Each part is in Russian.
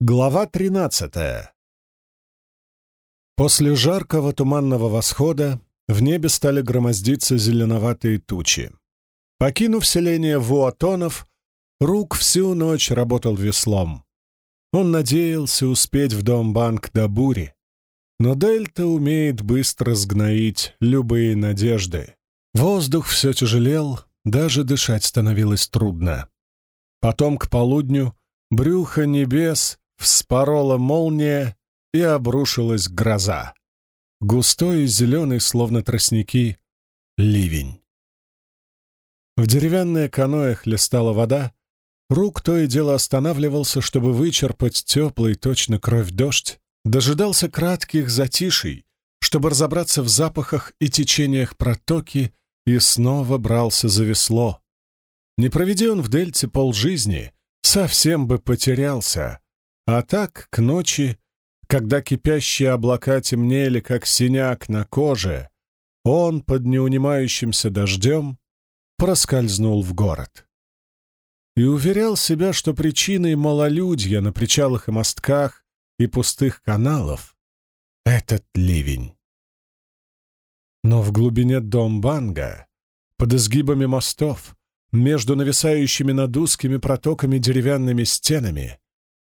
Глава 13 После жаркого туманного восхода в небе стали громоздиться зеленоватые тучи. Покинув селение Вуатонов, Рук всю ночь работал веслом. Он надеялся успеть в дом банк до бури, но Дельта умеет быстро сгноить любые надежды. Воздух все тяжелел, даже дышать становилось трудно. Потом к полудню брюхо небес вспорола молния и обрушилась гроза. Густой и зеленый, словно тростники, ливень. В деревянное каноэ хлестала вода, рук то и дело останавливался, чтобы вычерпать теплый, точно кровь дождь, дожидался кратких затишей, чтобы разобраться в запахах и течениях протоки, и снова брался за весло. Не проведи он в дельте полжизни, совсем бы потерялся, а так, к ночи, когда кипящие облака темнели, как синяк на коже, он под неунимающимся дождем проскользнул в город. И уверял себя, что причиной малолюдья на причалах и мостках и пустых каналов — этот ливень. Но в глубине Домбанга, под изгибами мостов, между нависающими над узкими протоками деревянными стенами,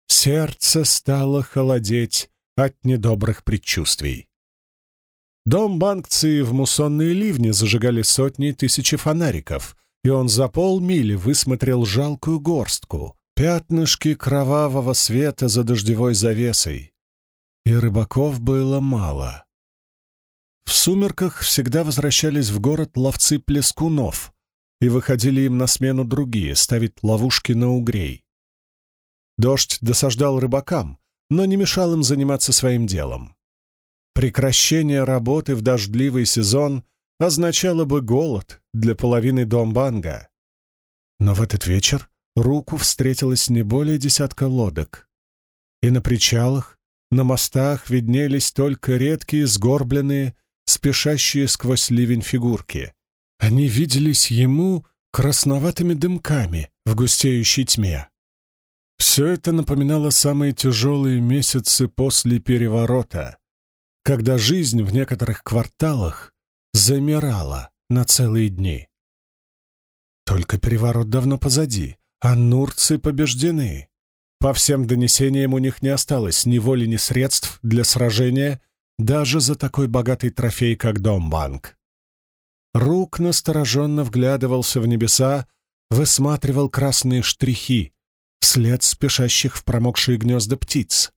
Сердце стало холодеть от недобрых предчувствий. Дом банкции в муссонные ливни зажигали сотни и тысячи фонариков, и он за полмили высмотрел жалкую горстку, пятнышки кровавого света за дождевой завесой. И рыбаков было мало. В сумерках всегда возвращались в город ловцы плескунов, и выходили им на смену другие, ставить ловушки на угрей. Дождь досаждал рыбакам, но не мешал им заниматься своим делом. Прекращение работы в дождливый сезон означало бы голод для половины Домбанга. Но в этот вечер руку встретилось не более десятка лодок. И на причалах, на мостах виднелись только редкие сгорбленные, спешащие сквозь ливень фигурки. Они виделись ему красноватыми дымками в густеющей тьме. Все это напоминало самые тяжелые месяцы после переворота, когда жизнь в некоторых кварталах замирала на целые дни. Только переворот давно позади, а нурцы побеждены. По всем донесениям у них не осталось ни воли, ни средств для сражения даже за такой богатый трофей, как Домбанк. Рук настороженно вглядывался в небеса, высматривал красные штрихи, след спешащих в промокшие гнезда птиц.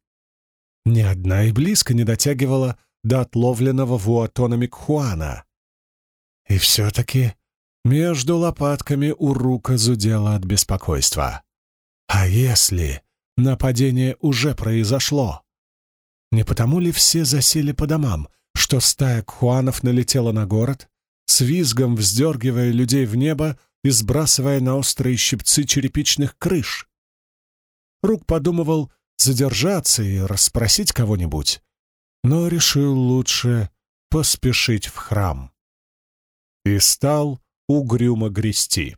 Ни одна и близко не дотягивала до отловленного вуатонами кхуана. И все-таки между лопатками у рука зудела от беспокойства. А если нападение уже произошло? Не потому ли все засели по домам, что стая кхуанов налетела на город, с визгом вздергивая людей в небо и сбрасывая на острые щипцы черепичных крыш? Рук подумывал задержаться и расспросить кого-нибудь, но решил лучше поспешить в храм. И стал угрюмо грести.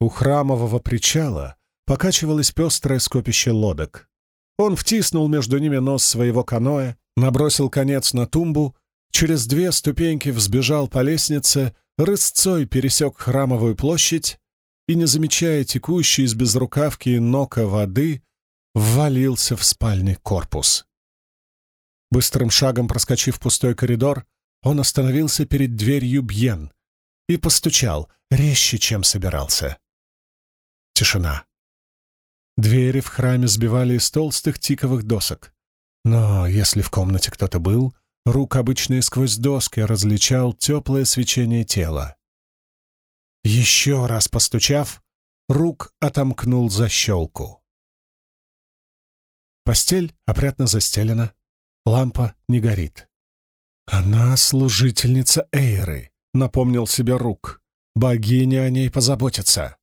У храмового причала покачивалось пестрое скопище лодок. Он втиснул между ними нос своего каноэ, набросил конец на тумбу, через две ступеньки взбежал по лестнице, рысцой пересек храмовую площадь и, не замечая текущей из безрукавки и нока воды, ввалился в спальный корпус. Быстрым шагом проскочив пустой коридор, он остановился перед дверью Бьен и постучал, резче, чем собирался. Тишина. Двери в храме сбивали из толстых тиковых досок. Но если в комнате кто-то был, рук обычно сквозь доски различал теплое свечение тела. Еще раз постучав, рук отомкнул защелку. Постель опрятно застелена, лампа не горит. «Она служительница Эйры», — напомнил себе рук. «Богиня о ней позаботится».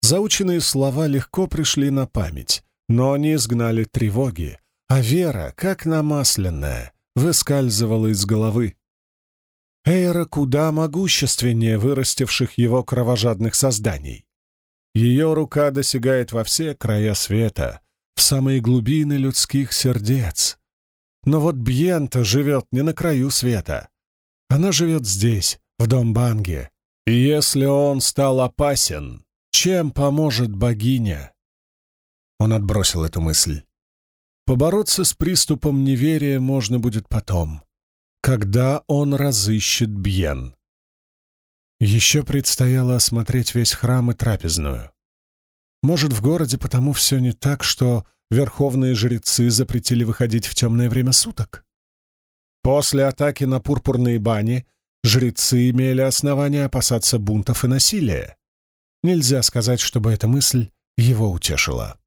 Заученные слова легко пришли на память, но они изгнали тревоги, а вера, как намасленная, выскальзывала из головы. Эйра куда могущественнее вырастивших его кровожадных созданий. Ее рука досягает во все края света, в самые глубины людских сердец. Но вот Бьента живет не на краю света. Она живет здесь, в Домбанге. И если он стал опасен, чем поможет богиня? Он отбросил эту мысль. Побороться с приступом неверия можно будет потом, когда он разыщет Бьен. Еще предстояло осмотреть весь храм и трапезную. Может, в городе потому все не так, что верховные жрецы запретили выходить в темное время суток? После атаки на пурпурные бани жрецы имели основания опасаться бунтов и насилия. Нельзя сказать, чтобы эта мысль его утешила.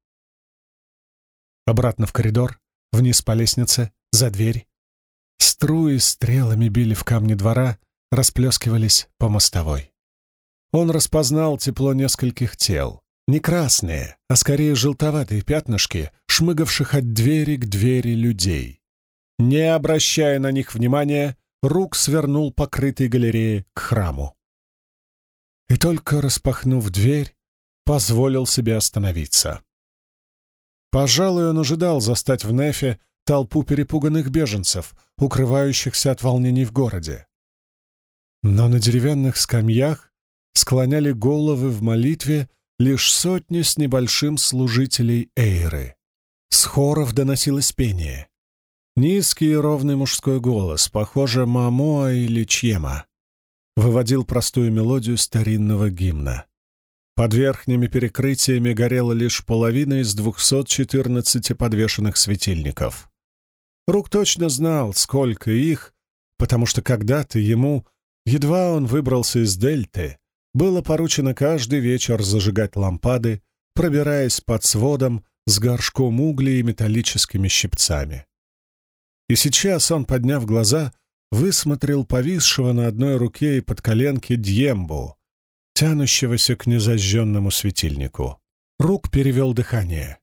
Обратно в коридор, вниз по лестнице, за дверь. Струи стрелами били в камни двора, расплескивались по мостовой. Он распознал тепло нескольких тел. Не красные, а скорее желтоватые пятнышки, шмыгавших от двери к двери людей. Не обращая на них внимания, Рук свернул покрытой галереи к храму. И только распахнув дверь, позволил себе остановиться. Пожалуй, он ожидал застать в Нефе толпу перепуганных беженцев, укрывающихся от волнений в городе. Но на деревянных скамьях склоняли головы в молитве лишь сотни с небольшим служителей Эйры. С хоров доносилось пение. Низкий и ровный мужской голос, похоже, Мамоа или Чьема, выводил простую мелодию старинного гимна. Под верхними перекрытиями горела лишь половина из 214 подвешенных светильников. Рук точно знал, сколько их, потому что когда-то ему, едва он выбрался из дельты, было поручено каждый вечер зажигать лампады, пробираясь под сводом с горшком углей и металлическими щипцами. И сейчас он, подняв глаза, высмотрел повисшего на одной руке и под коленки Дьембу, тянущегося к незажженному светильнику. Рук перевел дыхание.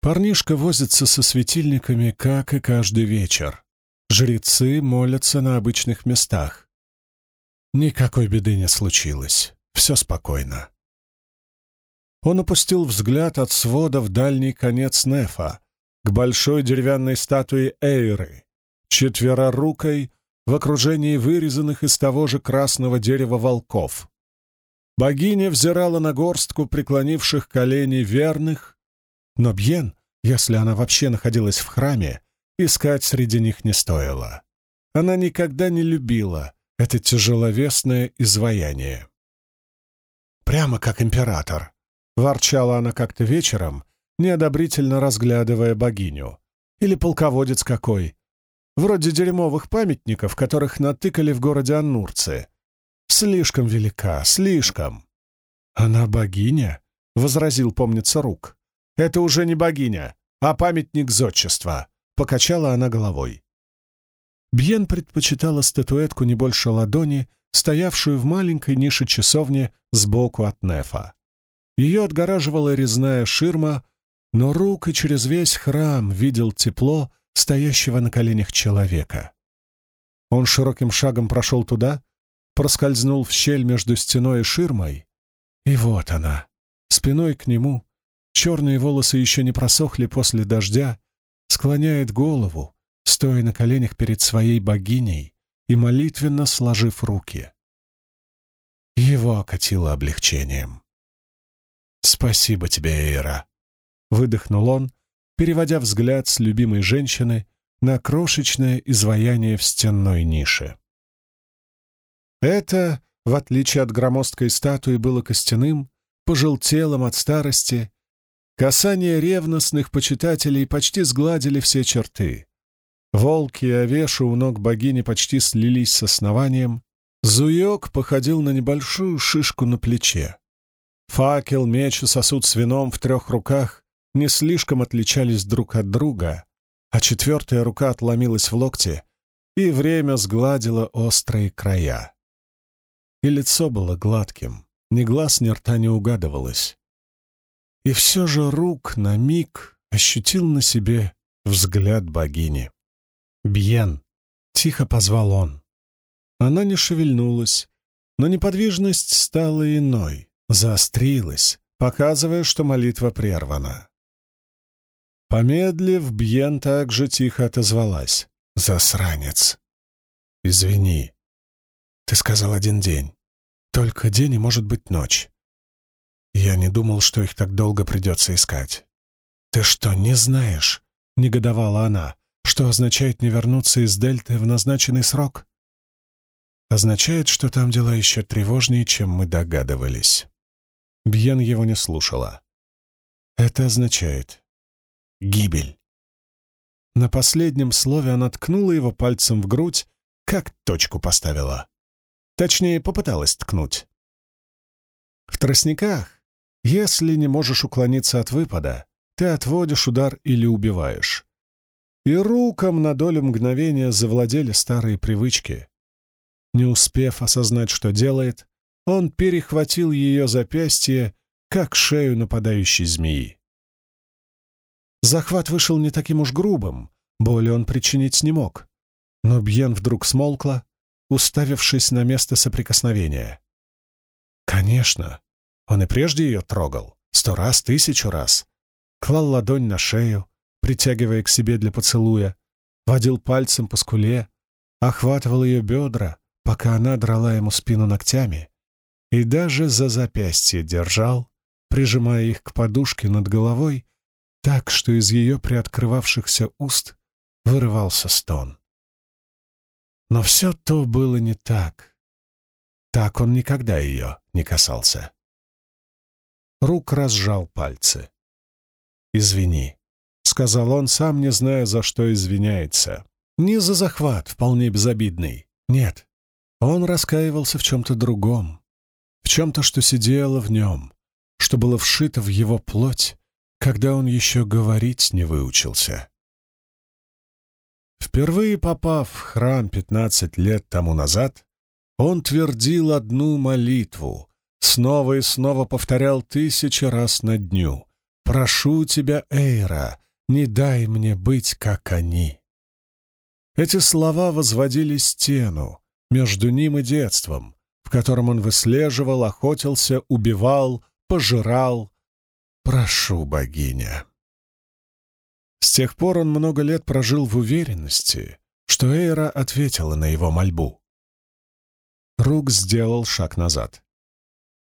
Парнишка возится со светильниками, как и каждый вечер. Жрецы молятся на обычных местах. Никакой беды не случилось. Все спокойно. Он опустил взгляд от свода в дальний конец Нефа, к большой деревянной статуе Эйры, четверорукой в окружении вырезанных из того же красного дерева волков. Богиня взирала на горстку преклонивших колени верных, но Бьен, если она вообще находилась в храме, искать среди них не стоило. Она никогда не любила это тяжеловесное изваяние. «Прямо как император», — ворчала она как-то вечером, неодобрительно разглядывая богиню. «Или полководец какой, вроде дерьмовых памятников, которых натыкали в городе Аннурцы. Слишком велика, слишком. Она богиня? — возразил, помнится, Рук. Это уже не богиня, а памятник зодчества. Покачала она головой. Бьен предпочитала статуэтку не больше ладони, стоявшую в маленькой нише часовни сбоку от Нефа. Ее отгораживала резная ширма, но Рук и через весь храм видел тепло стоящего на коленях человека. Он широким шагом прошел туда, проскользнул в щель между стеной и ширмой, и вот она, спиной к нему, черные волосы еще не просохли после дождя, склоняет голову, стоя на коленях перед своей богиней и молитвенно сложив руки. Его окатило облегчением. «Спасибо тебе, Эйра!» — выдохнул он, переводя взгляд с любимой женщины на крошечное изваяние в стенной нише. Это, в отличие от громоздкой статуи, было костяным, пожелтелым от старости. Касания ревностных почитателей почти сгладили все черты. Волки и овеши у ног богини почти слились с основанием. Зуёк походил на небольшую шишку на плече. Факел, меч и сосуд с вином в трех руках не слишком отличались друг от друга, а четвертая рука отломилась в локте, и время сгладило острые края и лицо было гладким, ни глаз, ни рта не угадывалось. И все же рук на миг ощутил на себе взгляд богини. «Бьен!» — тихо позвал он. Она не шевельнулась, но неподвижность стала иной, заострилась, показывая, что молитва прервана. Помедлив, Бьен также тихо отозвалась. «Засранец! Извини. Ты сказал один день. Только день и, может быть, ночь. Я не думал, что их так долго придется искать. Ты что, не знаешь?» — негодовала она. «Что означает не вернуться из Дельты в назначенный срок?» «Означает, что там дела еще тревожнее, чем мы догадывались». Бьен его не слушала. «Это означает гибель». На последнем слове она ткнула его пальцем в грудь, как точку поставила. Точнее, попыталась ткнуть. В тростниках, если не можешь уклониться от выпада, ты отводишь удар или убиваешь. И рукам на долю мгновения завладели старые привычки. Не успев осознать, что делает, он перехватил ее запястье, как шею нападающей змеи. Захват вышел не таким уж грубым, боли он причинить не мог. Но Бьен вдруг смолкла, уставившись на место соприкосновения. Конечно, он и прежде ее трогал, сто раз, тысячу раз. Клал ладонь на шею, притягивая к себе для поцелуя, водил пальцем по скуле, охватывал ее бедра, пока она драла ему спину ногтями, и даже за запястье держал, прижимая их к подушке над головой, так, что из ее приоткрывавшихся уст вырывался стон. Но все то было не так. Так он никогда ее не касался. Рук разжал пальцы. «Извини», — сказал он, сам не зная, за что извиняется. Не за захват, вполне безобидный. Нет, он раскаивался в чем-то другом, в чем-то, что сидело в нем, что было вшито в его плоть, когда он еще говорить не выучился. Впервые попав в храм пятнадцать лет тому назад, он твердил одну молитву, снова и снова повторял тысячи раз на дню. «Прошу тебя, Эйра, не дай мне быть, как они». Эти слова возводили стену между ним и детством, в котором он выслеживал, охотился, убивал, пожирал. «Прошу, богиня». С тех пор он много лет прожил в уверенности, что Эйра ответила на его мольбу. Рук сделал шаг назад.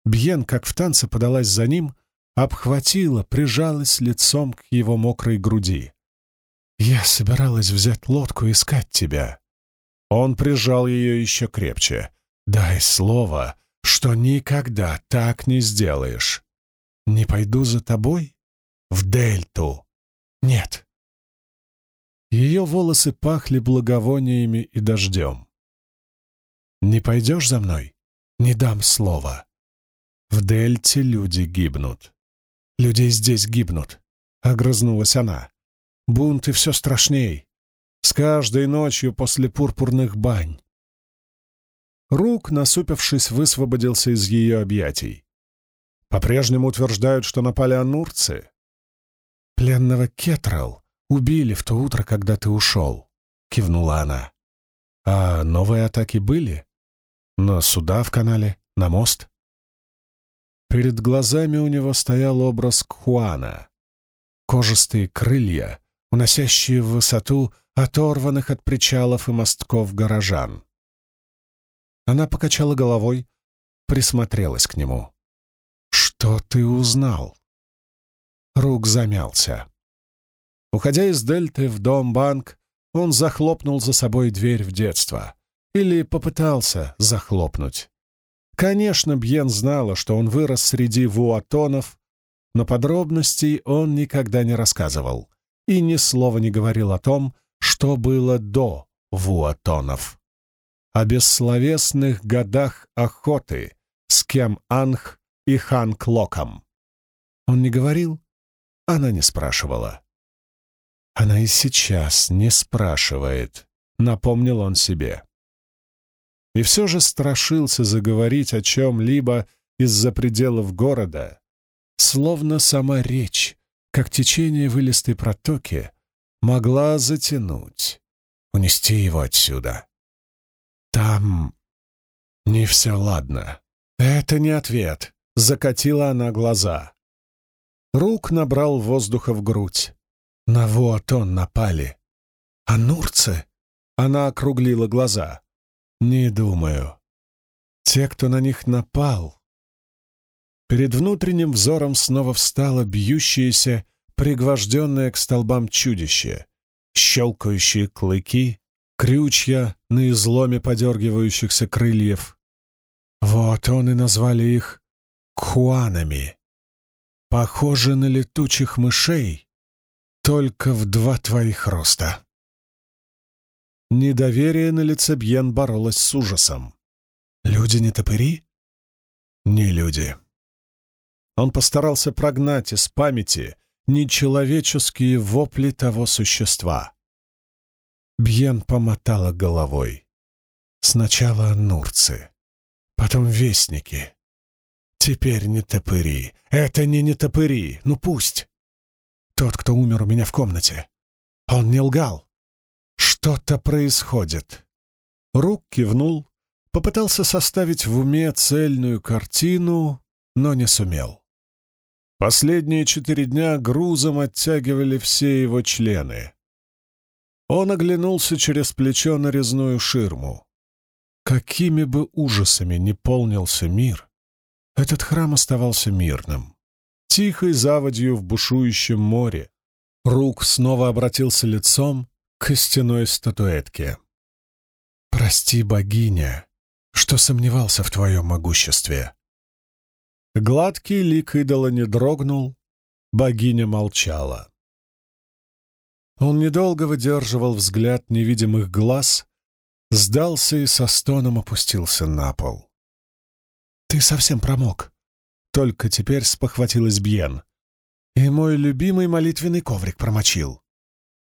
Бьен, как в танце, подалась за ним, обхватила, прижалась лицом к его мокрой груди. «Я собиралась взять лодку и искать тебя». Он прижал ее еще крепче. «Дай слово, что никогда так не сделаешь. Не пойду за тобой? В Дельту? Нет». Ее волосы пахли благовониями и дождем. «Не пойдешь за мной? Не дам слова. В Дельте люди гибнут. Людей здесь гибнут», — огрызнулась она. «Бунт и все страшней. С каждой ночью после пурпурных бань». Рук, насупившись, высвободился из ее объятий. «По-прежнему утверждают, что напали анурцы?» «Пленного Кетрал убили в то утро, когда ты ушел», — кивнула она. «А новые атаки были? На суда в канале? На мост?» Перед глазами у него стоял образ Кхуана. Кожистые крылья, уносящие в высоту оторванных от причалов и мостков горожан. Она покачала головой, присмотрелась к нему. «Что ты узнал?» Рук замялся. Уходя из Дельты в дом-банк, он захлопнул за собой дверь в детство. Или попытался захлопнуть. Конечно, Бьен знала, что он вырос среди вуатонов, но подробностей он никогда не рассказывал и ни слова не говорил о том, что было до вуатонов. О бессловесных годах охоты с кем Анх и Хан Клоком. Он не говорил, она не спрашивала. Она и сейчас не спрашивает, напомнил он себе и все же страшился заговорить о чем-либо из-за пределов города, словно сама речь, как течение вылистой протоки, могла затянуть, унести его отсюда. Там не все ладно. Это не ответ, закатила она глаза. Рук набрал воздуха в грудь. На Вуатон напали. А нурцы? Она округлила глаза. Не думаю. Те, кто на них напал. Перед внутренним взором снова встало бьющееся, пригвожденное к столбам чудище, щелкающие клыки, крючья на изломе подергивающихся крыльев. Вот он и назвали их кхуанами. Похожи на летучих мышей, только в два твоих роста. Недоверие на лице Бьен боролось с ужасом. «Люди не топыри?» «Не люди». Он постарался прогнать из памяти нечеловеческие вопли того существа. Бьен помотала головой. Сначала нурцы, потом вестники. Теперь не топыри. Это не не топыри, ну пусть. Тот, кто умер у меня в комнате. Он не лгал. Что-то происходит. Рук кивнул, попытался составить в уме цельную картину, но не сумел. Последние четыре дня грузом оттягивали все его члены. Он оглянулся через плечо на резную ширму. Какими бы ужасами не полнился мир, этот храм оставался мирным. Тихой заводью в бушующем море. Рук снова обратился лицом костяной статуэтке. «Прости, богиня, что сомневался в твоем могуществе». Гладкий лик идола не дрогнул, богиня молчала. Он недолго выдерживал взгляд невидимых глаз, сдался и со стоном опустился на пол. «Ты совсем промок», — только теперь спохватилась Бьен. «И мой любимый молитвенный коврик промочил».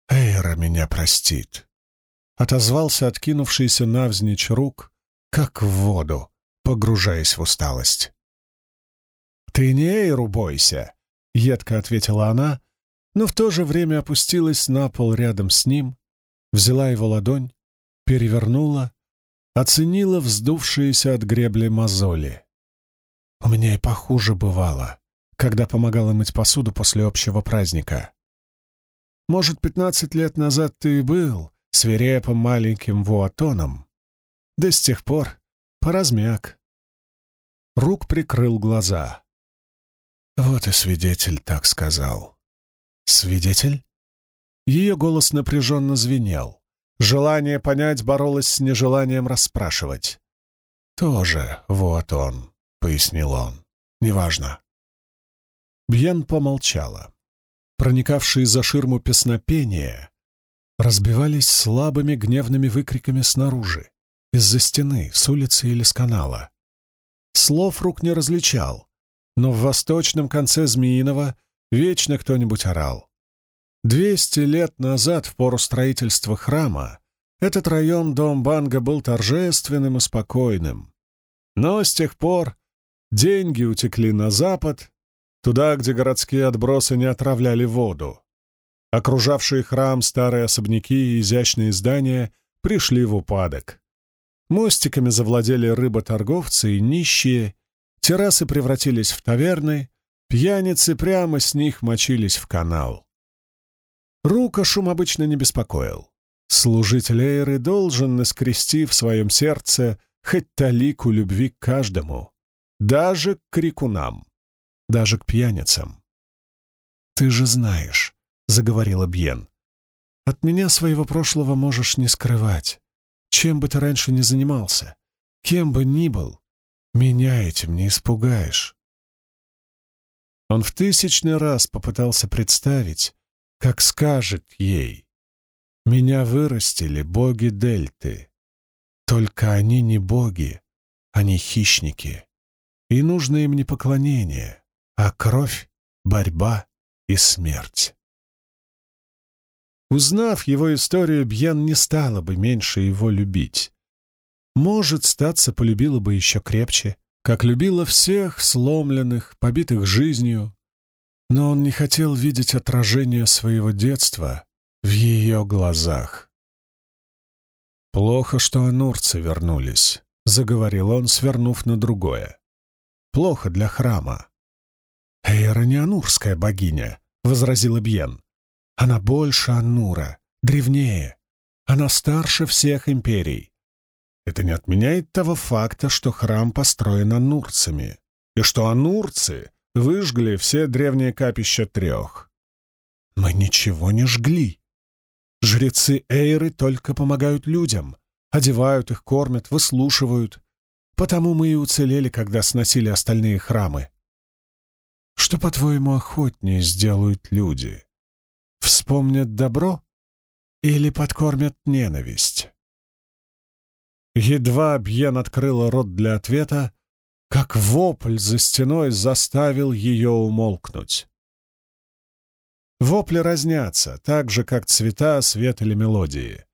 «Эйра меня простит», — отозвался откинувшийся навзничь рук, как в воду, погружаясь в усталость. «Ты не Эйру бойся», — едко ответила она, но в то же время опустилась на пол рядом с ним, взяла его ладонь, перевернула, оценила вздувшиеся от гребли мозоли. «У меня и похуже бывало, когда помогала мыть посуду после общего праздника. Может, пятнадцать лет назад ты и был свирепым маленьким вуатоном, да с тех пор поразмяк». Рук прикрыл глаза. Вот и свидетель так сказал. «Свидетель?» Ее голос напряженно звенел. Желание понять боролось с нежеланием расспрашивать. «Тоже вот он», — пояснил он. «Неважно». Бьен помолчала. Проникавшие за ширму песнопения разбивались слабыми гневными выкриками снаружи, из-за стены, с улицы или с канала. Слов рук не различал, но в восточном конце Змеиного Вечно кто-нибудь орал. Двести лет назад, в пору строительства храма, этот район Дом Банга был торжественным и спокойным. Но с тех пор деньги утекли на запад, туда, где городские отбросы не отравляли воду. Окружавшие храм старые особняки и изящные здания пришли в упадок. Мостиками завладели рыботорговцы и нищие, террасы превратились в таверны, Пьяницы прямо с них мочились в канал. Рука шум обычно не беспокоил. Служитель Эйры должен наскрести в своем сердце хоть талику любви к каждому, даже к крикунам, даже к пьяницам. «Ты же знаешь», — заговорила Бьен, — «от меня своего прошлого можешь не скрывать. Чем бы ты раньше ни занимался, кем бы ни был, меня этим не испугаешь. Он в тысячный раз попытался представить, как скажет ей. «Меня вырастили боги Дельты. Только они не боги, они хищники. И нужно им не поклонение, а кровь, борьба и смерть». Узнав его историю, Бьен не стала бы меньше его любить. Может, статься полюбила бы еще крепче, как любила всех сломленных, побитых жизнью, но он не хотел видеть отражение своего детства в ее глазах. «Плохо, что анурцы вернулись», — заговорил он, свернув на другое. «Плохо для храма. «Эйра не анурская богиня», — возразила Бьен. «Она больше Анура, древнее. Она старше всех империй. Это не отменяет того факта, что храм построен анурцами, и что анурцы выжгли все древние капища трех. Мы ничего не жгли. Жрецы Эйры только помогают людям, одевают их, кормят, выслушивают. Потому мы и уцелели, когда сносили остальные храмы. Что, по-твоему, охотнее сделают люди? Вспомнят добро или подкормят ненависть? Едва Бьен открыла рот для ответа, как вопль за стеной заставил ее умолкнуть. Вопли разнятся, так же, как цвета, свет или мелодии.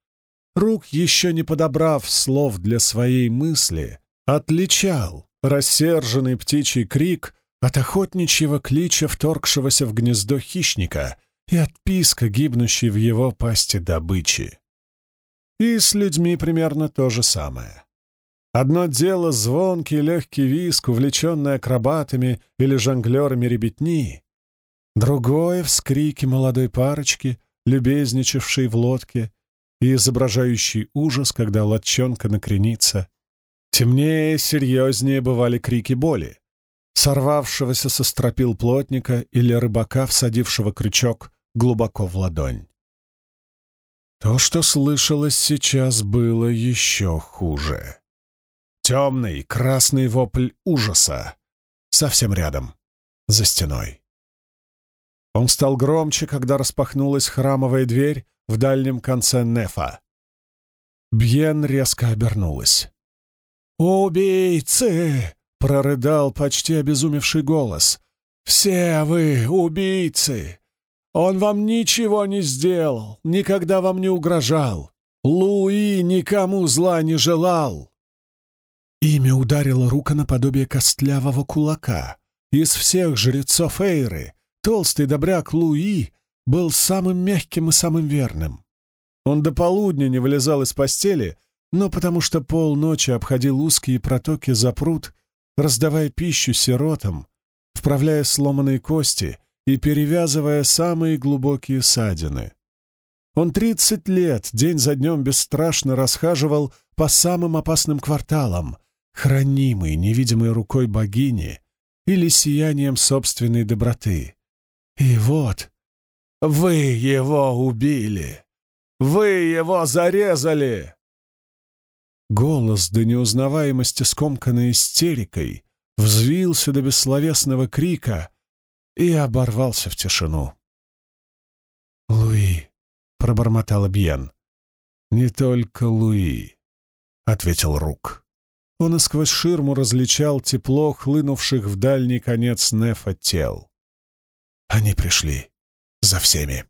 Рук, еще не подобрав слов для своей мысли, отличал рассерженный птичий крик от охотничьего клича, вторгшегося в гнездо хищника, и от писка, гибнущей в его пасти добычи. И с людьми примерно то же самое. Одно дело звонкий легкий виск, увлеченный акробатами или жонглерами ребятни, другое — вскрики молодой парочки, любезничавшей в лодке и изображающий ужас, когда лодчонка накренится. Темнее, серьезнее бывали крики боли, сорвавшегося со стропил плотника или рыбака, всадившего крючок глубоко в ладонь. То, что слышалось сейчас, было еще хуже. Темный, красный вопль ужаса. Совсем рядом, за стеной. Он стал громче, когда распахнулась храмовая дверь в дальнем конце Нефа. Бьен резко обернулась. «Убийцы!» — прорыдал почти обезумевший голос. «Все вы убийцы! Он вам ничего не сделал, никогда вам не угрожал. Луи никому зла не желал!» Имя ударило рука наподобие костлявого кулака. Из всех жрецов Эйры толстый добряк Луи был самым мягким и самым верным. Он до полудня не вылезал из постели, но потому что полночи обходил узкие протоки за пруд, раздавая пищу сиротам, вправляя сломанные кости и перевязывая самые глубокие ссадины. Он тридцать лет день за днем бесстрашно расхаживал по самым опасным кварталам, хранимый невидимой рукой богини или сиянием собственной доброты. И вот вы его убили! Вы его зарезали!» Голос до неузнаваемости скомканной истерикой взвился до бессловесного крика и оборвался в тишину. «Луи», — пробормотал Бьен. «Не только Луи», — ответил Рук. Он и сквозь ширму различал тепло хлынувших в дальний конец Нефа тел. Они пришли за всеми.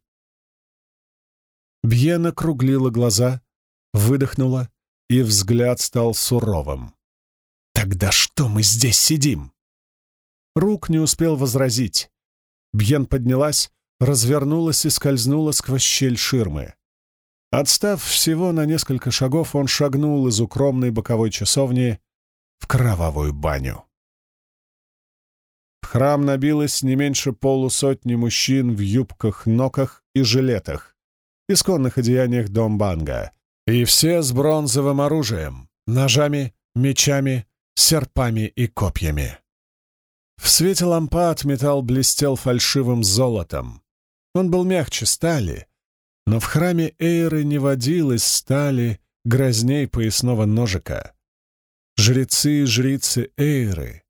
Бьена круглила глаза, выдохнула, и взгляд стал суровым. «Тогда что мы здесь сидим?» Рук не успел возразить. Бьен поднялась, развернулась и скользнула сквозь щель ширмы. Отстав всего на несколько шагов, он шагнул из укромной боковой часовни в кровавую баню. В храм набилось не меньше полусотни мужчин в юбках-ноках и жилетах, исконных одеяниях Домбанга, и все с бронзовым оружием, ножами, мечами, серпами и копьями. В свете лампад металл блестел фальшивым золотом. Он был мягче стали, но в храме Эйры не водилось стали грозней поясного ножика. Жрецы и жрицы Эйры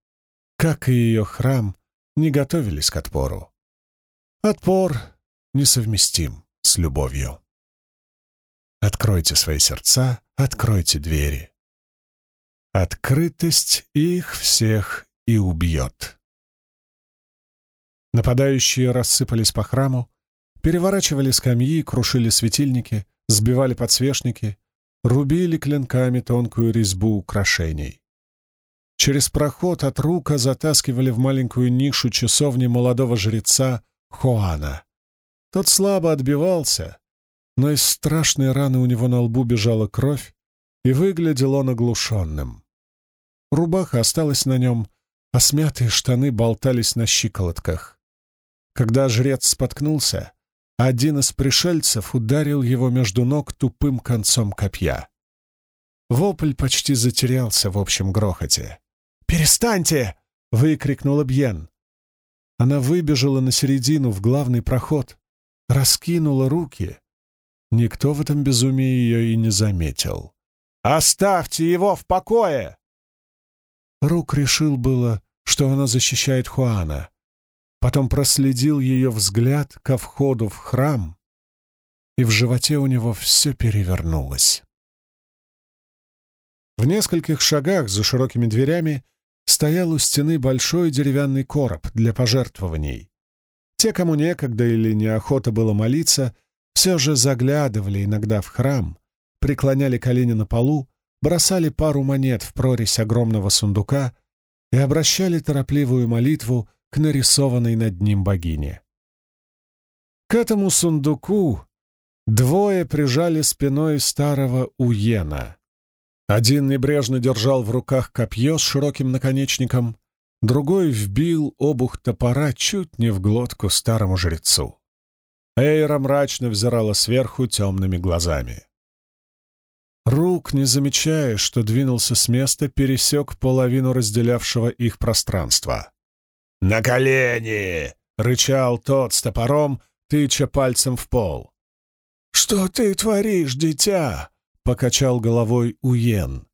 как и ее храм, не готовились к отпору. Отпор несовместим с любовью. Откройте свои сердца, откройте двери. Открытость их всех и убьет. Нападающие рассыпались по храму, переворачивали скамьи, крушили светильники, сбивали подсвечники, рубили клинками тонкую резьбу украшений. Через проход от рука затаскивали в маленькую нишу часовни молодого жреца Хуана. Тот слабо отбивался, но из страшной раны у него на лбу бежала кровь, и выглядел он оглушенным. Рубаха осталась на нем, а смятые штаны болтались на щиколотках. Когда жрец споткнулся, один из пришельцев ударил его между ног тупым концом копья. Вопль почти затерялся в общем грохоте. «Перестаньте!» — выкрикнула Бьен. Она выбежала на середину в главный проход, раскинула руки. Никто в этом безумии ее и не заметил. «Оставьте его в покое!» Рук решил было, что она защищает Хуана. Потом проследил ее взгляд ко входу в храм, и в животе у него все перевернулось. В нескольких шагах за широкими дверями стоял у стены большой деревянный короб для пожертвований. Те, кому некогда или неохота было молиться, все же заглядывали иногда в храм, преклоняли колени на полу, бросали пару монет в прорезь огромного сундука и обращали торопливую молитву к нарисованной над ним богине. К этому сундуку двое прижали спиной старого Уена. Один небрежно держал в руках копье с широким наконечником, другой вбил обух топора чуть не в глотку старому жрецу. Эйра мрачно взирала сверху темными глазами. Рук, не замечая, что двинулся с места, пересек половину разделявшего их пространства. «На колени!» — рычал тот с топором, тыча пальцем в пол. «Что ты творишь, дитя?» — покачал головой Уен.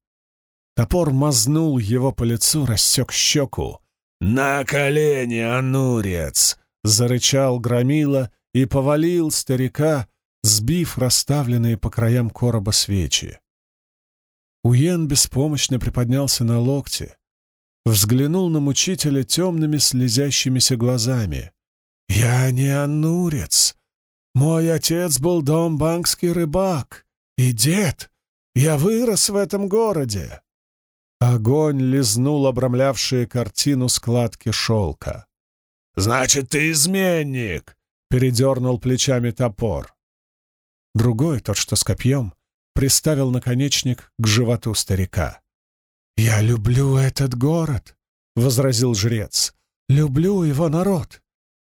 Топор мазнул его по лицу, рассек щеку. «На колени, анурец!» — зарычал громила и повалил старика, сбив расставленные по краям короба свечи. Уен беспомощно приподнялся на локте, взглянул на мучителя темными слезящимися глазами. «Я не анурец. Мой отец был домбанкский рыбак. И дед, я вырос в этом городе. Огонь лизнул обрамлявшие картину складки шелка. «Значит, ты изменник!» — передернул плечами топор. Другой, тот, что с копьем, приставил наконечник к животу старика. «Я люблю этот город», — возразил жрец. «Люблю его народ».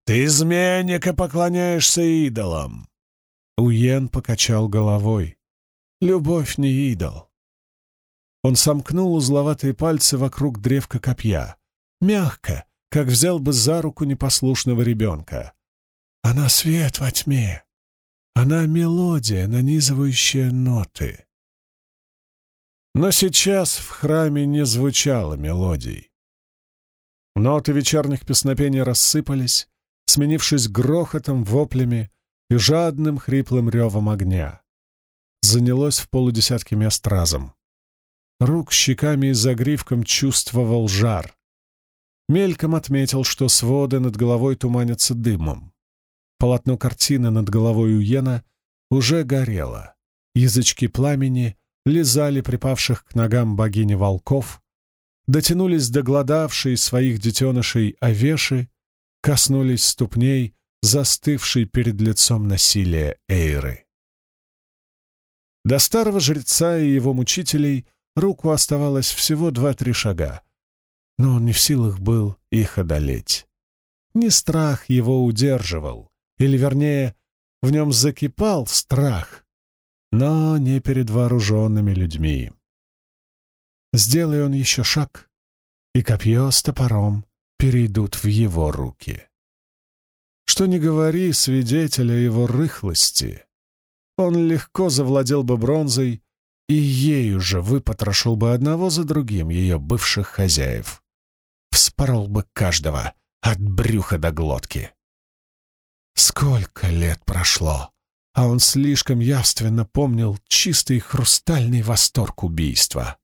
«Ты изменник и поклоняешься идолам!» Уен покачал головой. Любовь не идол. Он сомкнул узловатые пальцы вокруг древка копья. Мягко, как взял бы за руку непослушного ребенка. Она свет во тьме. Она мелодия, нанизывающая ноты. Но сейчас в храме не звучало мелодий. Ноты вечерних песнопений рассыпались, сменившись грохотом, воплями и жадным хриплым ревом огня занялось в полудесятке мест разом. Рук щеками и загривком чувствовал жар. Мельком отметил, что своды над головой туманятся дымом. Полотно картины над головой Уена уже горело. Язычки пламени лизали припавших к ногам богини волков, дотянулись до гладавшей своих детенышей овеши, коснулись ступней, застывшей перед лицом насилия Эйры. До старого жреца и его мучителей руку оставалось всего два-три шага, но он не в силах был их одолеть. Не страх его удерживал, или, вернее, в нем закипал страх, но не перед вооруженными людьми. Сделай он еще шаг, и копье с топором перейдут в его руки. Что ни говори, свидетеля его рыхлости, он легко завладел бы бронзой и ею же выпотрошил бы одного за другим ее бывших хозяев. Вспорол бы каждого от брюха до глотки. Сколько лет прошло, а он слишком явственно помнил чистый хрустальный восторг убийства.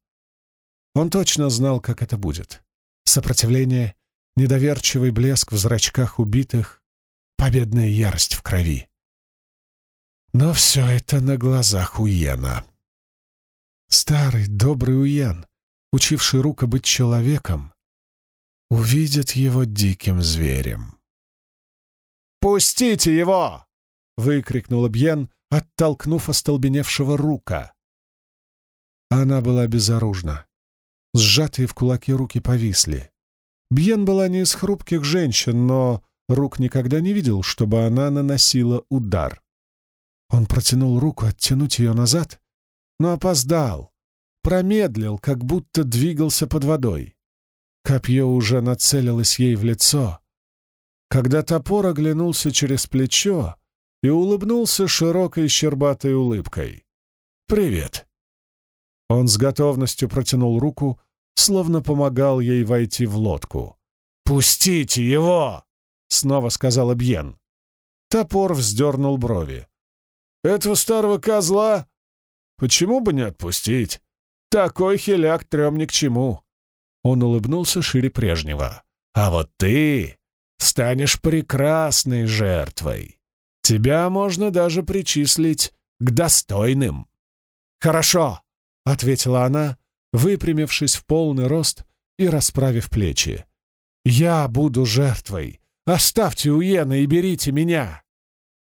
Он точно знал, как это будет. Сопротивление, недоверчивый блеск в зрачках убитых, победная ярость в крови. Но все это на глазах Уена. Старый, добрый Уен, учивший Рука быть человеком, увидит его диким зверем. «Пустите его!» — выкрикнул Бьен, оттолкнув остолбеневшего Рука. Она была безоружна. Сжатые в кулаки руки повисли. Бьен была не из хрупких женщин, но Рук никогда не видел, чтобы она наносила удар. Он протянул руку оттянуть ее назад, но опоздал, промедлил, как будто двигался под водой. Копье уже нацелилось ей в лицо, когда топор оглянулся через плечо и улыбнулся широкой щербатой улыбкой. «Привет!» Он с готовностью протянул руку, словно помогал ей войти в лодку. «Пустите его!» — снова сказал Бьен. Топор вздернул брови. «Этого старого козла? Почему бы не отпустить? Такой хиляк трем ни к чему!» Он улыбнулся шире прежнего. «А вот ты станешь прекрасной жертвой. Тебя можно даже причислить к достойным». «Хорошо», — ответила она, выпрямившись в полный рост и расправив плечи. «Я буду жертвой. Оставьте Уена и берите меня!»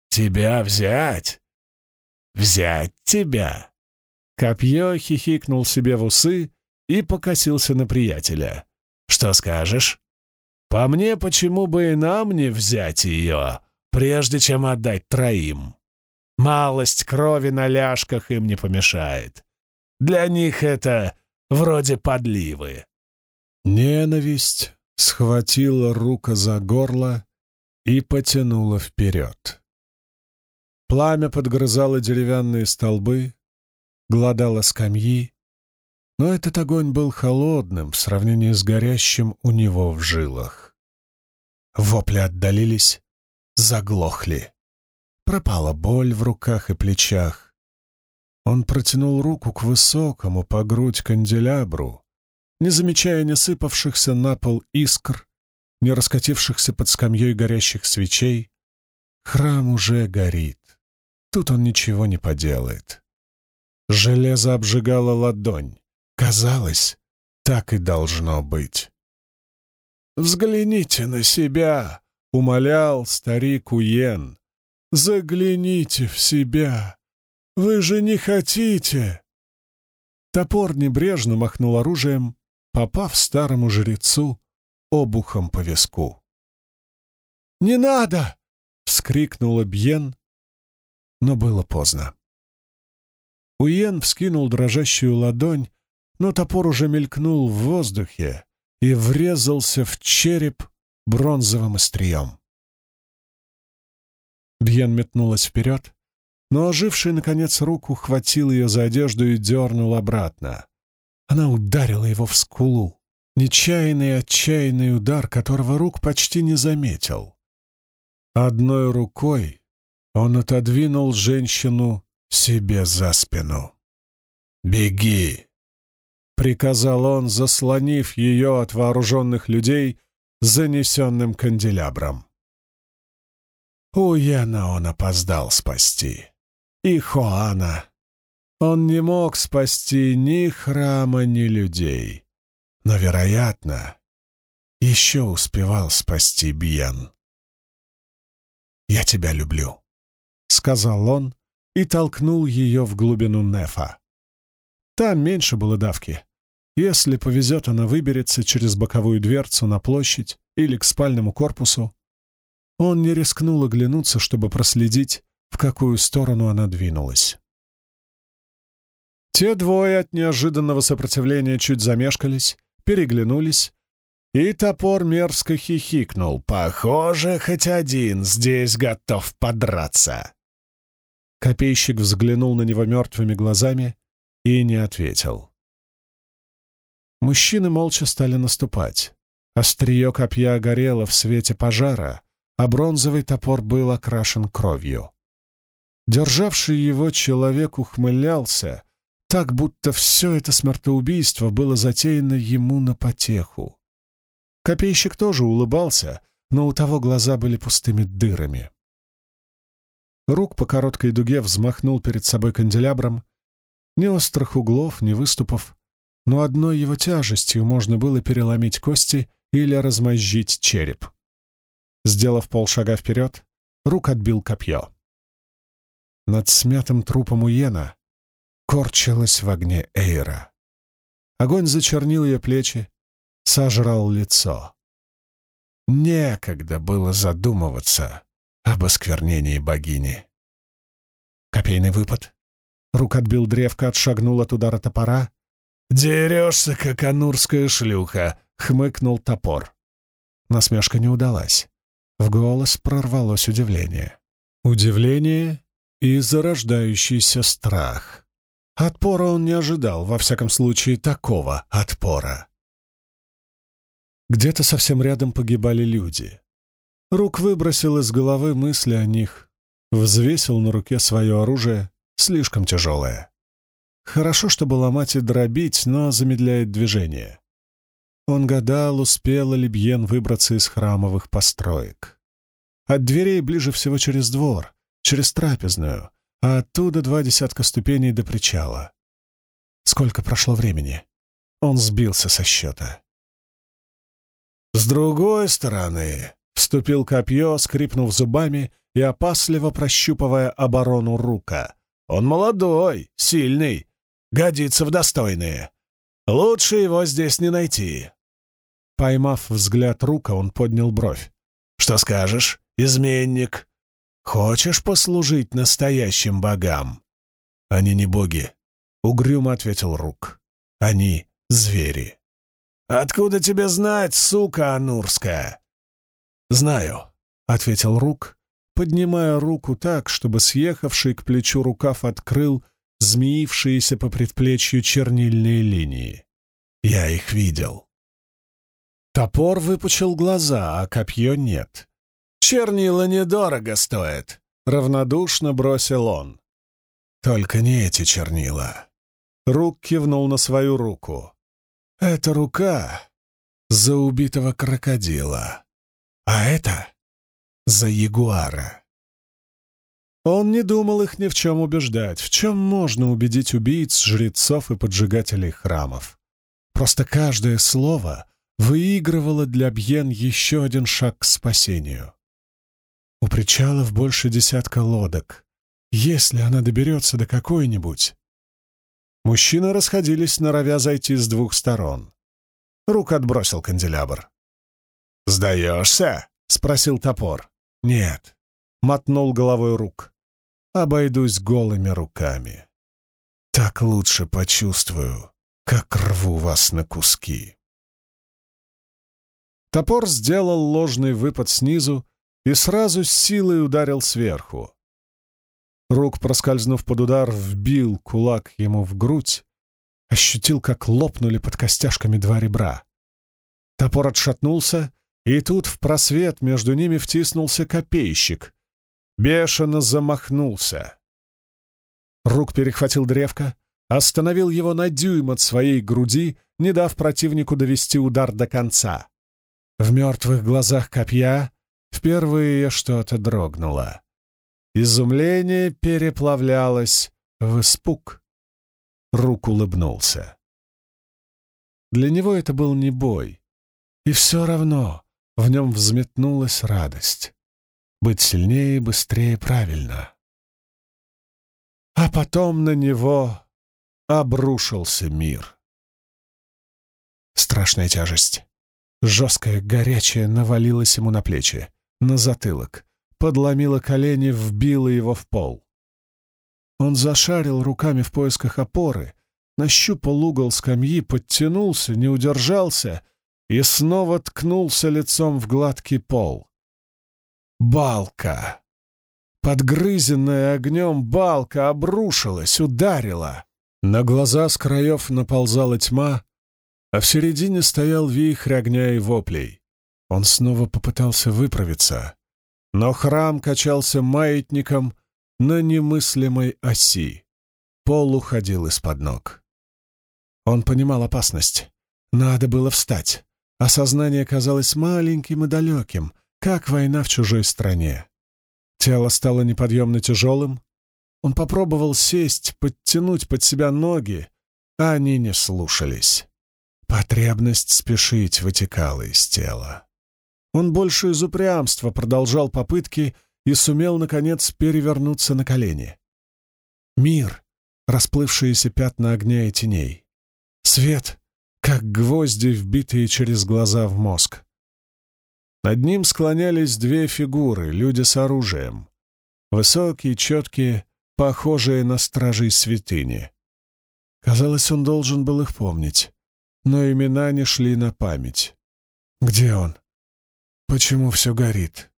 «Тебя взять? Взять тебя!» Копье хихикнул себе в усы и покосился на приятеля. «Что скажешь? По мне, почему бы и нам не взять ее, прежде чем отдать троим? Малость крови на ляжках им не помешает. Для них это вроде подливы». Ненависть схватила рука за горло и потянула вперед. Пламя подгрызало деревянные столбы, гладало скамьи, но этот огонь был холодным в сравнении с горящим у него в жилах. Вопли отдалились, заглохли. Пропала боль в руках и плечах. Он протянул руку к высокому по грудь канделябру, не замечая не сыпавшихся на пол искр, не раскатившихся под скамьей горящих свечей. Храм уже горит. Тут он ничего не поделает. Железо обжигало ладонь. Казалось, так и должно быть. «Взгляните на себя!» — умолял старик Уен. «Загляните в себя! Вы же не хотите!» Топор небрежно махнул оружием, попав старому жрецу обухом по виску. «Не надо!» — вскрикнула Бьен, но было поздно. Уен вскинул дрожащую ладонь, но топор уже мелькнул в воздухе и врезался в череп бронзовым острием. Бьен метнулась вперед, но оживший, наконец, руку хватил ее за одежду и дернул обратно. Она ударила его в скулу. Нечаянный отчаянный удар, которого рук почти не заметил. Одной рукой он отодвинул женщину себе за спину. «Беги!» — приказал он, заслонив ее от вооруженных людей занесенным канделябром. Уяна он опоздал спасти. И Хоана он не мог спасти ни храма, ни людей, но, вероятно, еще успевал спасти Бьен. «Я тебя люблю», — сказал он и толкнул ее в глубину Нефа. Там меньше было давки. Если повезет, она выберется через боковую дверцу на площадь или к спальному корпусу. Он не рискнул оглянуться, чтобы проследить, в какую сторону она двинулась. Те двое от неожиданного сопротивления чуть замешкались, переглянулись, и топор мерзко хихикнул. «Похоже, хоть один здесь готов подраться!» Копейщик взглянул на него мертвыми глазами и не ответил. Мужчины молча стали наступать. Острие копья горело в свете пожара, а бронзовый топор был окрашен кровью. Державший его человек ухмылялся, так будто все это смертоубийство было затеяно ему на потеху. Копейщик тоже улыбался, но у того глаза были пустыми дырами. Рук по короткой дуге взмахнул перед собой канделябром. Ни острых углов, ни выступов, но одной его тяжестью можно было переломить кости или размозжить череп. Сделав полшага вперед, Рук отбил копье. Над смятым трупом Уена корчилась в огне Эйра. Огонь зачернил ее плечи, сожрал лицо. некогда было задумываться об осквернении богини. Копейный выпад. Рук отбил древко, отшагнул от удара топора. «Дерешься, как анурская шлюха!» — хмыкнул топор. Насмешка не удалась. В голос прорвалось удивление. Удивление и зарождающийся страх. Отпора он не ожидал, во всяком случае, такого отпора. Где-то совсем рядом погибали люди. Рук выбросил из головы мысли о них, взвесил на руке свое оружие, слишком тяжелое. Хорошо, чтобы ломать и дробить, но замедляет движение. Он гадал, успела ли Бьен выбраться из храмовых построек. От дверей ближе всего через двор, через трапезную, а оттуда два десятка ступеней до причала. Сколько прошло времени? Он сбился со счета. С другой стороны, вступил копье, скрипнув зубами и опасливо прощупывая оборону рука. Он молодой, сильный, годится в достойные. Лучше его здесь не найти. Поймав взгляд рука, он поднял бровь. «Что скажешь, изменник? Хочешь послужить настоящим богам?» «Они не боги», — угрюмо ответил Рук. «Они звери». «Откуда тебе знать, сука анурская?» «Знаю», — ответил Рук, поднимая руку так, чтобы съехавший к плечу рукав открыл змеившиеся по предплечью чернильные линии. «Я их видел». Топор выпучил глаза, а копье нет. «Чернила недорого стоит», — равнодушно бросил он. «Только не эти чернила». Рук кивнул на свою руку. Это рука за убитого крокодила, а это за ягуара. Он не думал их ни в чем убеждать, в чем можно убедить убийц, жрецов и поджигателей храмов. Просто каждое слово выигрывало для Бьен еще один шаг к спасению. У причалов больше десятка лодок. Если она доберется до какой-нибудь, Мужчины расходились, норовя зайти с двух сторон. Рук отбросил канделябр. «Сдаешься?» — спросил топор. «Нет», — мотнул головой рук. «Обойдусь голыми руками. Так лучше почувствую, как рву вас на куски». Топор сделал ложный выпад снизу и сразу с силой ударил сверху. Рук, проскользнув под удар, вбил кулак ему в грудь, ощутил, как лопнули под костяшками два ребра. Топор отшатнулся, и тут в просвет между ними втиснулся копейщик. Бешено замахнулся. Рук перехватил древко, остановил его на дюйм от своей груди, не дав противнику довести удар до конца. В мертвых глазах копья впервые что-то дрогнуло. Изумление переплавлялось в испуг. Рук улыбнулся. Для него это был не бой. И все равно в нем взметнулась радость. Быть сильнее, быстрее, правильно. А потом на него обрушился мир. Страшная тяжесть. Жесткая, горячая навалилась ему на плечи, на затылок, подломила колени, вбила его в пол. Он зашарил руками в поисках опоры, нащупал угол скамьи, подтянулся, не удержался и снова ткнулся лицом в гладкий пол. Балка! Подгрызенная огнем балка обрушилась, ударила. На глаза с краев наползала тьма, а в середине стоял вихрь огня и воплей. Он снова попытался выправиться, но храм качался маятником на немыслимой оси. Пол уходил из-под ног. Он понимал опасность. Надо было встать. Осознание казалось маленьким и далеким, как война в чужой стране. Тело стало неподъемно тяжелым. Он попробовал сесть, подтянуть под себя ноги, а они не слушались. Потребность спешить вытекала из тела. Он больше из упрямства продолжал попытки и сумел, наконец, перевернуться на колени. Мир, расплывшиеся пятна огня и теней. Свет, как гвозди, вбитые через глаза в мозг. Над ним склонялись две фигуры, люди с оружием. Высокие, четкие, похожие на стражей святыни. Казалось, он должен был их помнить, но имена не шли на память. Где он? Почему все горит?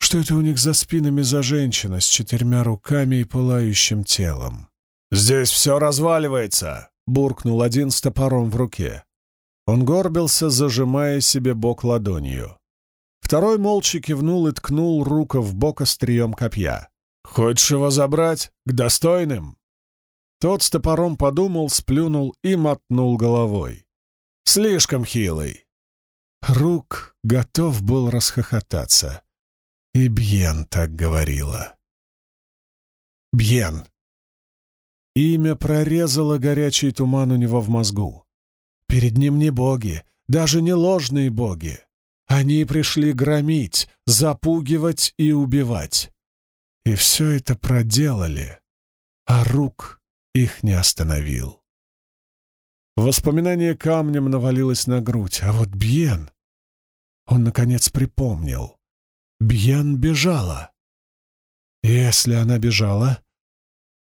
Что это у них за спинами за женщина с четырьмя руками и пылающим телом? «Здесь все разваливается!» — буркнул один с топором в руке. Он горбился, зажимая себе бок ладонью. Второй молча кивнул и ткнул рука в бок острием копья. «Хочешь его забрать? К достойным?» Тот с топором подумал, сплюнул и мотнул головой. «Слишком хилый!» Рук готов был расхохотаться. И Бьен так говорила. Бьен. Имя прорезало горячий туман у него в мозгу. Перед ним не боги, даже не ложные боги. Они пришли громить, запугивать и убивать. И все это проделали, а рук их не остановил. Воспоминание камнем навалилось на грудь, а вот Бьен... Он, наконец, припомнил. Бьен бежала. Если она бежала,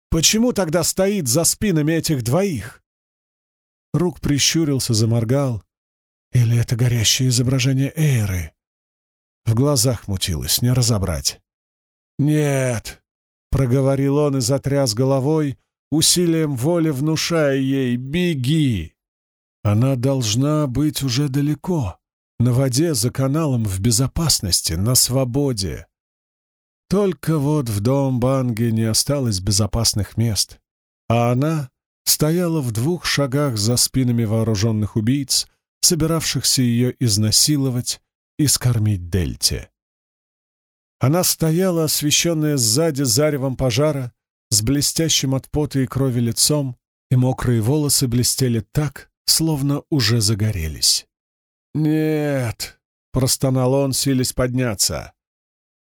почему тогда стоит за спинами этих двоих? Рук прищурился, заморгал. Или это горящее изображение Эйры? В глазах мутилось, не разобрать. «Нет», — проговорил он и затряс головой, усилием воли внушая ей «беги». Она должна быть уже далеко. На воде, за каналом, в безопасности, на свободе. Только вот в дом Банги не осталось безопасных мест, а она стояла в двух шагах за спинами вооруженных убийц, собиравшихся ее изнасиловать и скормить Дельте. Она стояла, освещенная сзади заревом пожара, с блестящим от пота и крови лицом, и мокрые волосы блестели так, словно уже загорелись. «Нет!» — простонал он, силясь подняться.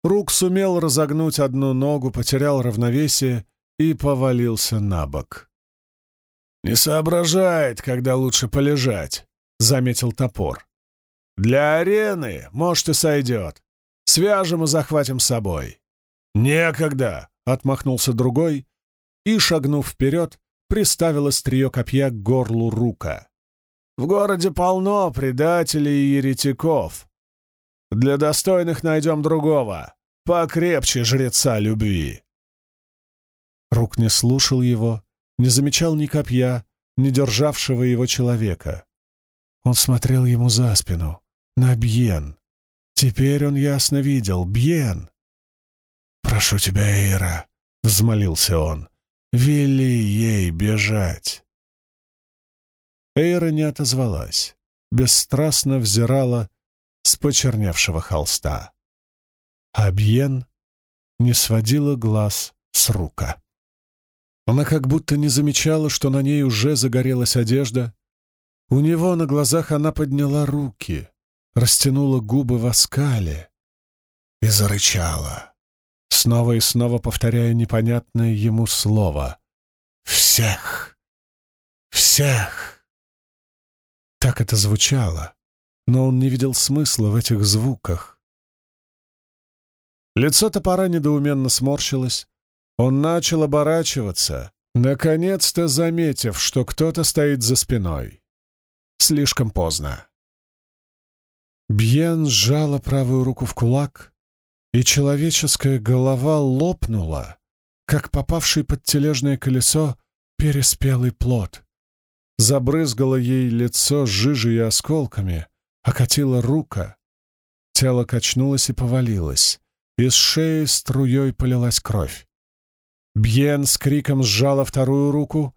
Рук сумел разогнуть одну ногу, потерял равновесие и повалился на бок. «Не соображает, когда лучше полежать», — заметил топор. «Для арены, может, и сойдет. Свяжем и захватим с собой». «Некогда!» — отмахнулся другой и, шагнув вперед, приставил острие копья к горлу рука. В городе полно предателей и еретиков. Для достойных найдем другого, покрепче жреца любви. Рук не слушал его, не замечал ни копья, ни державшего его человека. Он смотрел ему за спину, на Бьен. Теперь он ясно видел — Бьен. «Прошу тебя, Эйра», — взмолился он, — «вели ей бежать». Эйра не отозвалась, бесстрастно взирала с почерневшего холста. А Бьен не сводила глаз с рука. Она как будто не замечала, что на ней уже загорелась одежда. У него на глазах она подняла руки, растянула губы в оскале и зарычала, снова и снова повторяя непонятное ему слово «Всех! Всех!» Так это звучало, но он не видел смысла в этих звуках. Лицо топора недоуменно сморщилось. Он начал оборачиваться, наконец-то заметив, что кто-то стоит за спиной. Слишком поздно. Бьен сжала правую руку в кулак, и человеческая голова лопнула, как попавший под тележное колесо переспелый плод забрызгала ей лицо жижей и осколками, окатила рука. Тело качнулось и повалилось. Из шеи струей полилась кровь. Бьен с криком сжала вторую руку,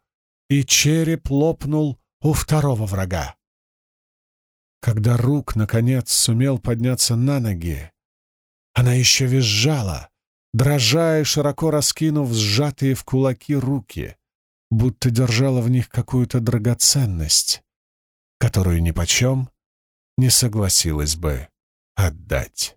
и череп лопнул у второго врага. Когда Рук, наконец, сумел подняться на ноги, она еще визжала, дрожа и широко раскинув сжатые в кулаки руки будто держала в них какую-то драгоценность, которую ни почем не согласилась бы отдать.